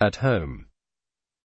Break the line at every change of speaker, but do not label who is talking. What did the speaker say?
At home.